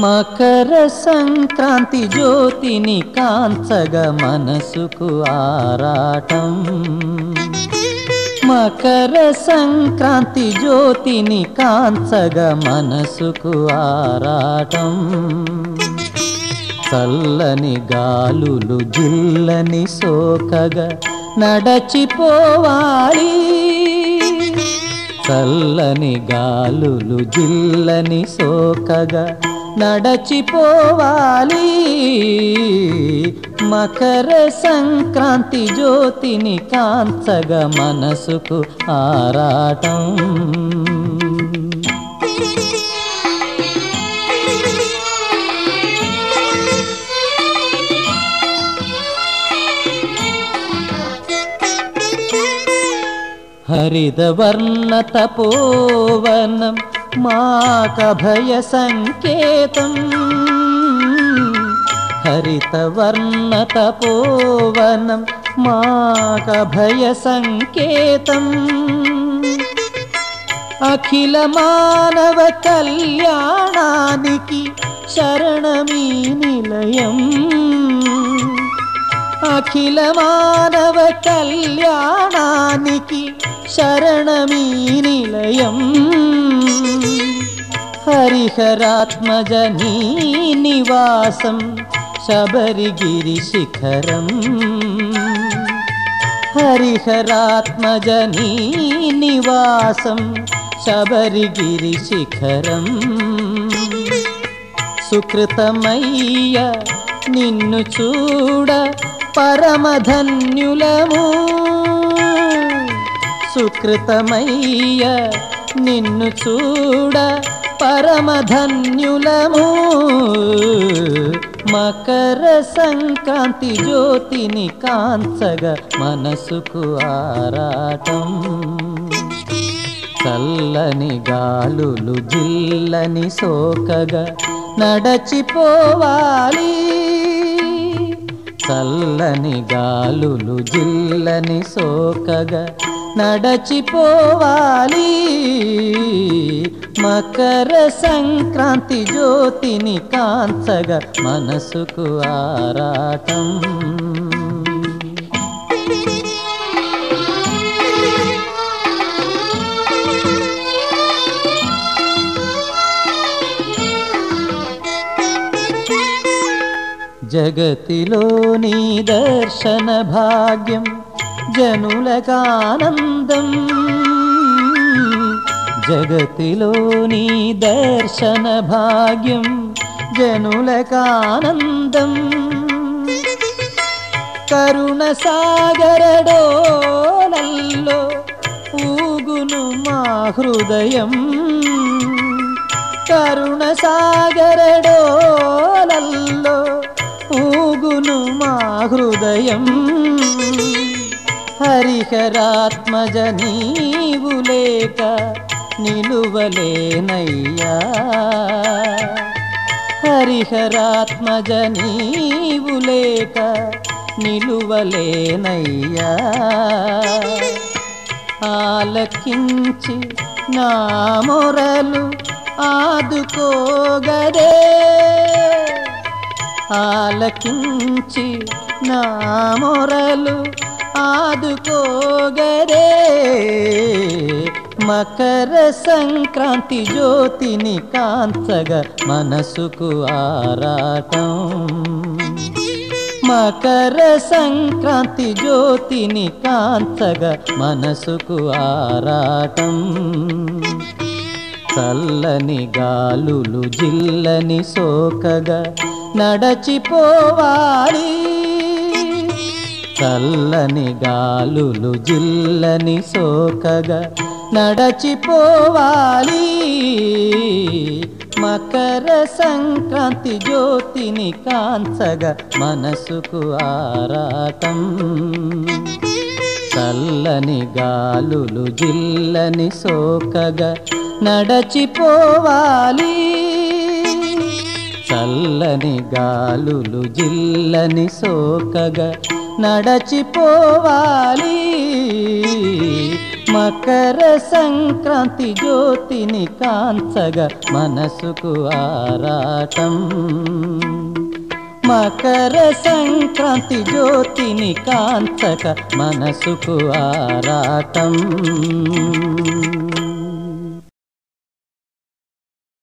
మకర సంక్రాంతి జ్యోతిని కాంచగ మనసుకు ఆరాటం. మకర సంక్రాంతి జ్యోతిని కాంచగ మనసుకు ఆరాటం. చల్లని గాలులు జిల్లని సోకగా నడచిపోవాలి. చల్లని గాలులు జిల్లని సోకగా నడచిపోవాలి. మకర సంక్రాంతి జ్యోతిని కాంచగ మనసుకు ఆరాటం. హరితవర్ణ తపోవనం माकभयसङ्केतम् हरितवर्णतपोवनं माकभयसङ्केतम् अखिलमानवकल्याणादिकि शरणमी निलयम् अखिलमानवकल्याणादिकि शरणमी निलयम् శిఖరం హరిహరాత్మజ నీ నివాసం శబరిగిరి శిఖరం సుకృతమయ్య నిన్ను చూడ పరమధన్యులము సుకృతమయ్య నిన్ను చూడ పరమధన్యులము. మకర సంక్రాంతి జ్యోతిని కాంచగ మనసుకు ఆరాటం. చల్లని గాలులు జిల్లని సోకగా నడచిపోవాలి. చల్లని గాలులు జిల్లని సోకగా నడచిపోవాలి. మకర సంక్రాంతి జ్యోతిని కాంచగా మనసుకు ఆరాటం. జగతిలో నీ దర్శన భాగ్యం జనులకానందం. జగతిలో నీ దర్శన భాగ్యం జనులకానందం. కరుణ సాగరడోలల్లో ఊగును మా హృదయం. కరుణ సాగరడోలల్లో ఊగును మా హృదయం. హరిహరాత్మజ నీవు లేక నిలువలేనయ్యా. హరిహరాత్మజ నీవు లేక నిలువలేనయ్యా. ఆలకించి నా మొరలు ఆదుకోగరే ఆలకించి నా మొరలు ఆదుకోగరే. మకర సంక్రాంతి జ్యోతిని కాంచగ మనసుకు ఆరాటం. మకర సంక్రాంతి జ్యోతిని కాంచగ మనసుకు ఆరాటం. చల్లని గాలులు జిల్లని సోకగా నడచిపోవాలి. చల్లని గాలులు జిల్లని సోకగా నడచిపోవాలి. మకర సంక్రాంతి జ్యోతిని కాంచగా మనసుకు ఆరాటం. చల్లని గాలులు జిల్లని సోకగా నడచిపోవాలి. చల్లని గాలులు జిల్లని సోకగా నడచిపోవాలి. మకర సంక్రాంతి జ్యోతిని కాంచగా మనసుకు ఆరాటం. మకర సంక్రాంతి జ్యోతిని కాంచక మనసుకు ఆరాటం.